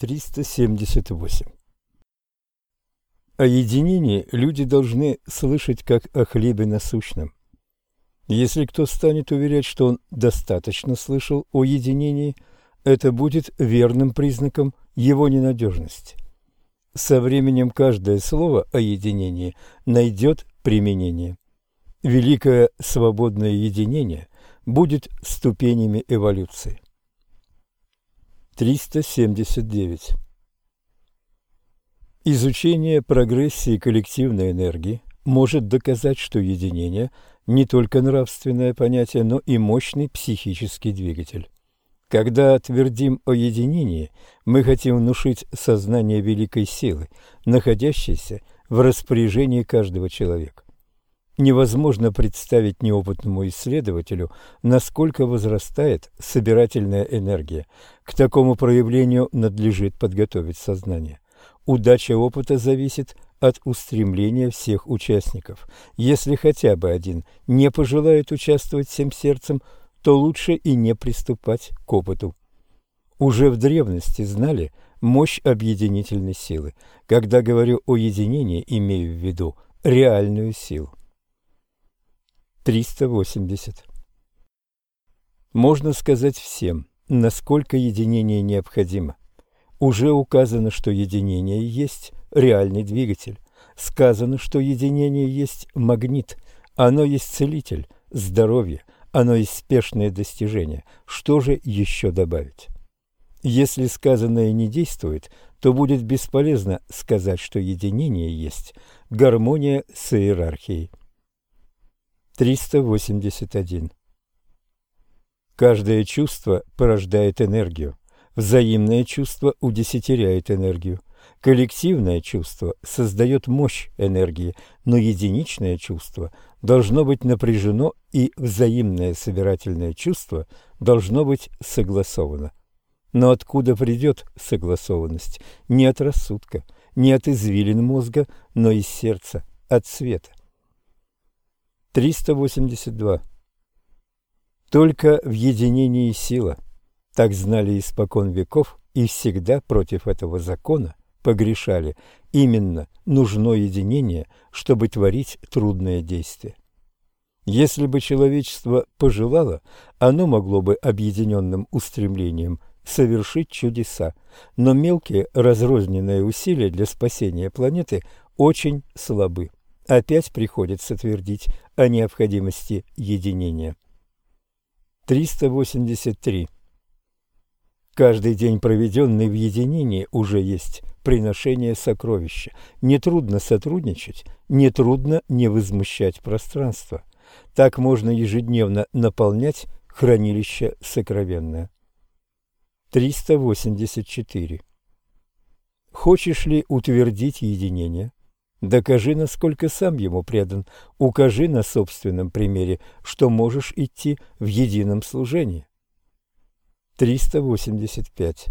378. О единении люди должны слышать как о хлебе насущном. Если кто станет уверять, что он достаточно слышал о единении, это будет верным признаком его ненадежности. Со временем каждое слово о единении найдет применение. Великое свободное единение будет ступенями эволюции. 379. Изучение прогрессии коллективной энергии может доказать, что единение не только нравственное понятие, но и мощный психический двигатель. Когда твердим о единении, мы хотим внушить сознание великой силы, находящейся в распоряжении каждого человека. Невозможно представить неопытному исследователю, насколько возрастает собирательная энергия. К такому проявлению надлежит подготовить сознание. Удача опыта зависит от устремления всех участников. Если хотя бы один не пожелает участвовать всем сердцем, то лучше и не приступать к опыту. Уже в древности знали мощь объединительной силы. Когда говорю о единении, имею в виду реальную силу. 380. Можно сказать всем, насколько единение необходимо. Уже указано, что единение есть реальный двигатель. Сказано, что единение есть магнит, оно есть целитель, здоровье, оно есть спешное достижение. Что же еще добавить? Если сказанное не действует, то будет бесполезно сказать, что единение есть гармония с иерархией. 381. Каждое чувство порождает энергию. Взаимное чувство удесятеряет энергию. Коллективное чувство создает мощь энергии, но единичное чувство должно быть напряжено, и взаимное собирательное чувство должно быть согласовано. Но откуда придет согласованность? Не от рассудка, не от извилин мозга, но из сердца, от света. 382. Только в единении сила – так знали испокон веков и всегда против этого закона погрешали. Именно нужно единение, чтобы творить трудное действие. Если бы человечество пожелало, оно могло бы объединенным устремлением совершить чудеса, но мелкие разрозненные усилия для спасения планеты очень слабы. Опять приходится твердить о необходимости единения. 383. Каждый день, проведенный в единении, уже есть приношение сокровища. Нетрудно сотрудничать, нетрудно не возмущать пространство. Так можно ежедневно наполнять хранилище сокровенное. 384. Хочешь ли утвердить единение? Докажи, насколько сам ему предан. Укажи на собственном примере, что можешь идти в едином служении. 385.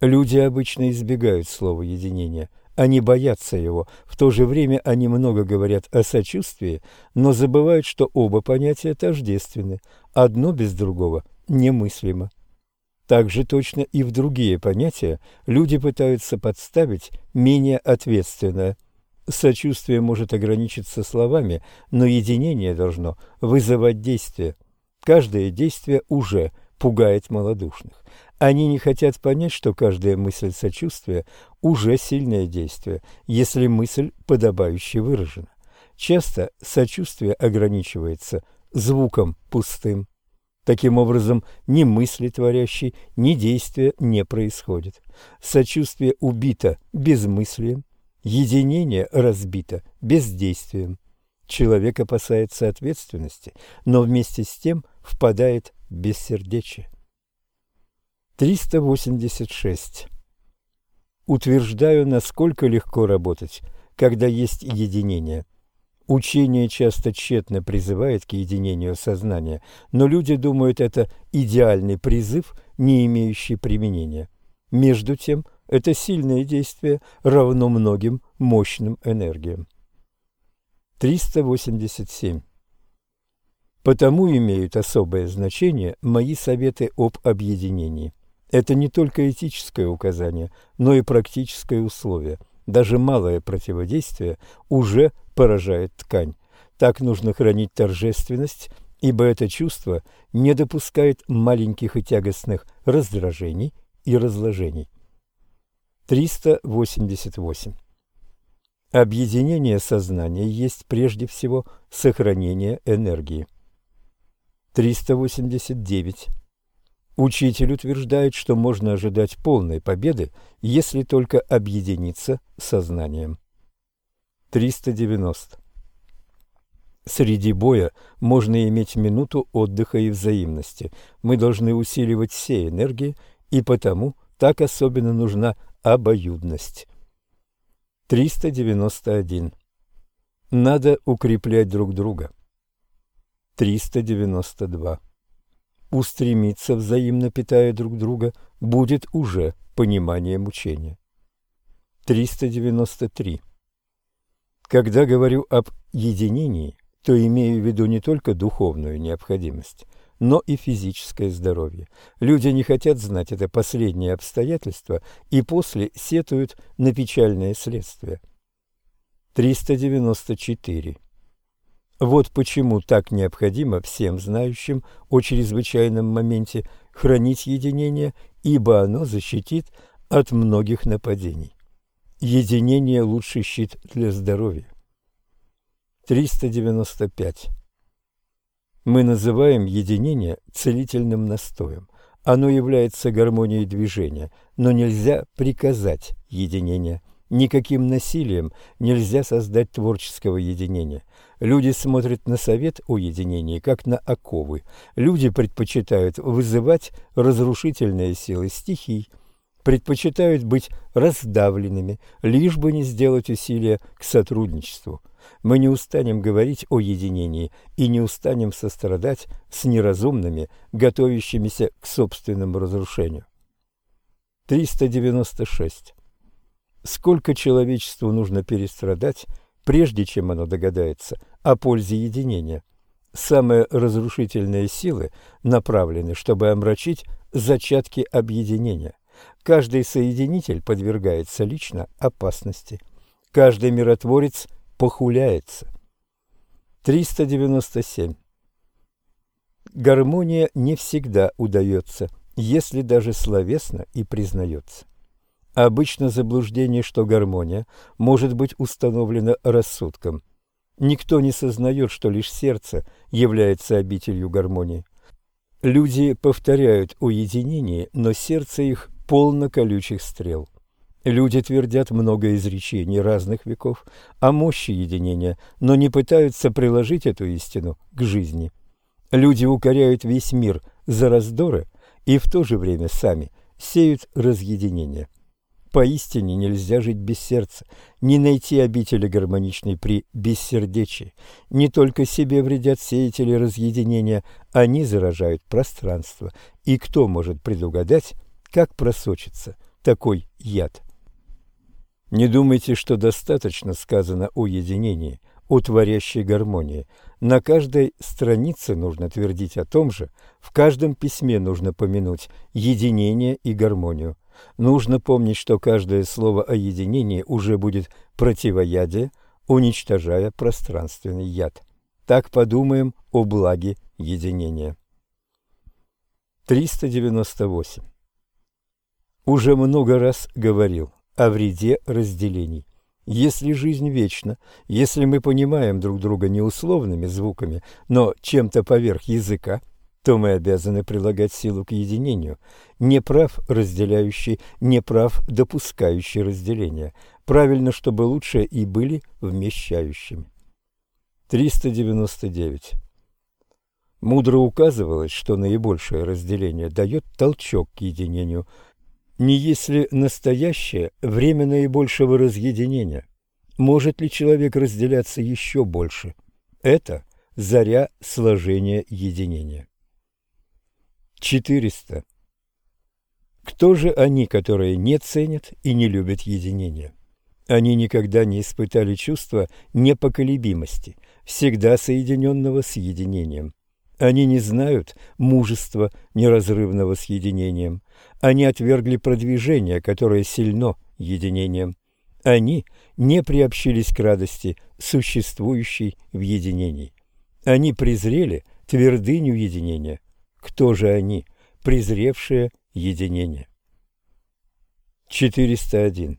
Люди обычно избегают слова «единение». Они боятся его. В то же время они много говорят о сочувствии, но забывают, что оба понятия тождественны. Одно без другого немыслимо. Так же точно и в другие понятия люди пытаются подставить менее ответственное. Сочувствие может ограничиться словами, но единение должно вызывать действие. Каждое действие уже пугает малодушных. Они не хотят понять, что каждая мысль сочувствия уже сильное действие, если мысль подобающе выражена. Часто сочувствие ограничивается звуком пустым. Таким образом, ни мысли творящей, ни действия не происходит. Сочувствие убито безмыслием, единение разбито бездействием. Человек опасается ответственности, но вместе с тем впадает в бессердечие. 386. Утверждаю, насколько легко работать, когда есть единение. Учение часто тщетно призывает к единению сознания, но люди думают, это идеальный призыв, не имеющий применения. Между тем, это сильное действие равно многим мощным энергиям. 387. Потому имеют особое значение мои советы об объединении. Это не только этическое указание, но и практическое условие. Даже малое противодействие уже поражает ткань. Так нужно хранить торжественность, ибо это чувство не допускает маленьких и тягостных раздражений и разложений. 388. Объединение сознания есть прежде всего сохранение энергии. 389. Учитель утверждает, что можно ожидать полной победы, если только объединиться сознанием. 390. Среди боя можно иметь минуту отдыха и взаимности. Мы должны усиливать все энергии, и потому так особенно нужна обоюдность. 391. Надо укреплять друг друга. 392. Устремиться, взаимно питая друг друга, будет уже пониманием учения. 393. Когда говорю об единении, то имею в виду не только духовную необходимость, но и физическое здоровье. Люди не хотят знать это последнее обстоятельство и после сетуют на печальные следствия. 394. Вот почему так необходимо всем знающим о чрезвычайном моменте хранить единение, ибо оно защитит от многих нападений. Единение – лучший щит для здоровья. 395. Мы называем единение целительным настоем. Оно является гармонией движения, но нельзя приказать единение. Никаким насилием нельзя создать творческого единения. Люди смотрят на совет о единении, как на оковы. Люди предпочитают вызывать разрушительные силы стихий, предпочитают быть раздавленными, лишь бы не сделать усилия к сотрудничеству. Мы не устанем говорить о единении и не устанем сострадать с неразумными, готовящимися к собственному разрушению. 396. Сколько человечеству нужно перестрадать, прежде чем оно догадается о пользе единения? Самые разрушительные силы направлены, чтобы омрачить зачатки объединения. Каждый соединитель подвергается лично опасности. Каждый миротворец похуляется. 397. Гармония не всегда удается, если даже словесно и признается. Обычно заблуждение, что гармония может быть установлена рассудком. Никто не сознает, что лишь сердце является обителью гармонии. Люди повторяют о единении, но сердце их полно колючих стрел. Люди твердят много изречений разных веков о мощи единения, но не пытаются приложить эту истину к жизни. Люди укоряют весь мир за раздоры и в то же время сами сеют разъединение. Поистине нельзя жить без сердца, не найти обители гармоничной при бессердечии. Не только себе вредят сеятели разъединения, они заражают пространство. И кто может предугадать, как просочится такой яд? Не думайте, что достаточно сказано о единении, о творящей гармонии. На каждой странице нужно твердить о том же, в каждом письме нужно помянуть единение и гармонию. Нужно помнить, что каждое слово о единении уже будет противоядие, уничтожая пространственный яд. Так подумаем о благе единения. 398. Уже много раз говорил, о вреде разделений. Если жизнь вечна, если мы понимаем друг друга не условными звуками, но чем-то поверх языка, то мы обязаны прилагать силу к единению. Не прав разделяющий, не прав допускающий разделение. Правильно, чтобы лучше и были вмещающими. 399. Мудро указывалось, что наибольшее разделение дает толчок к единению – не если настоящее время наибольшего разъединения? Может ли человек разделяться еще больше? Это заря сложения единения. 400. Кто же они, которые не ценят и не любят единения? Они никогда не испытали чувства непоколебимости, всегда соединенного с единением. Они не знают мужества неразрывного с единением. Они отвергли продвижение, которое сильно единением. Они не приобщились к радости, существующей в единении. Они презрели твердыню единения. Кто же они, презревшие единение? 401.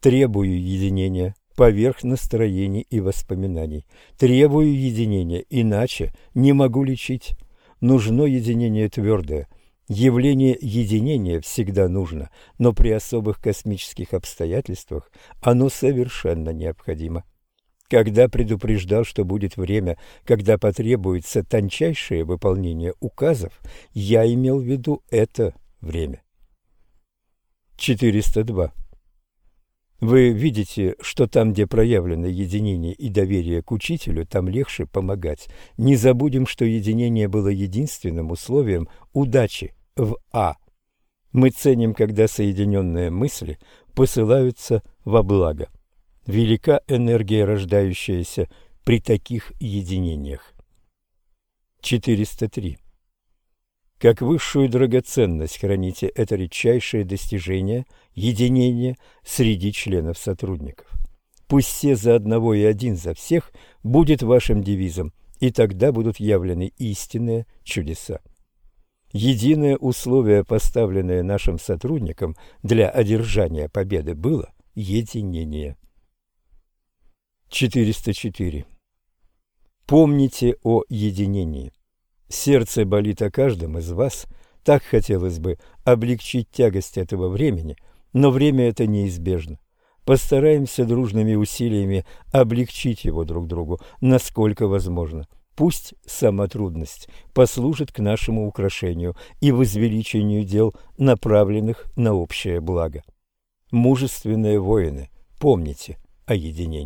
Требую единения поверх настроений и воспоминаний. Требую единения, иначе не могу лечить. Нужно единение твердое. Явление единения всегда нужно, но при особых космических обстоятельствах оно совершенно необходимо. Когда предупреждал, что будет время, когда потребуется тончайшее выполнение указов, я имел в виду это время. 402. Вы видите, что там, где проявлено единение и доверие к учителю, там легче помогать. Не забудем, что единение было единственным условием удачи в А. Мы ценим, когда соединенные мысли посылаются во благо. Велика энергия, рождающаяся при таких единениях. 403. Как высшую драгоценность храните это редчайшее достижение единения среди членов сотрудников. Пусть все за одного и один за всех будет вашим девизом, и тогда будут явлены истинные чудеса. Единое условие, поставленное нашим сотрудникам для одержания победы, было единение. 404. Помните о единении. Сердце болит о каждом из вас. Так хотелось бы облегчить тягость этого времени, но время это неизбежно. Постараемся дружными усилиями облегчить его друг другу, насколько возможно. Пусть сама трудность послужит к нашему украшению и возвеличению дел, направленных на общее благо. Мужественные воины, помните о единении.